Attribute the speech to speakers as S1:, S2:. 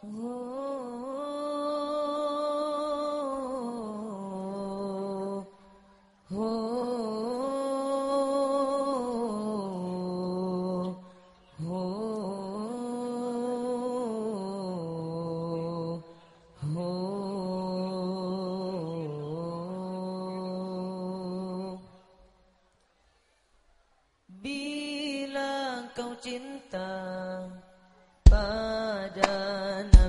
S1: Bila kau cinta pada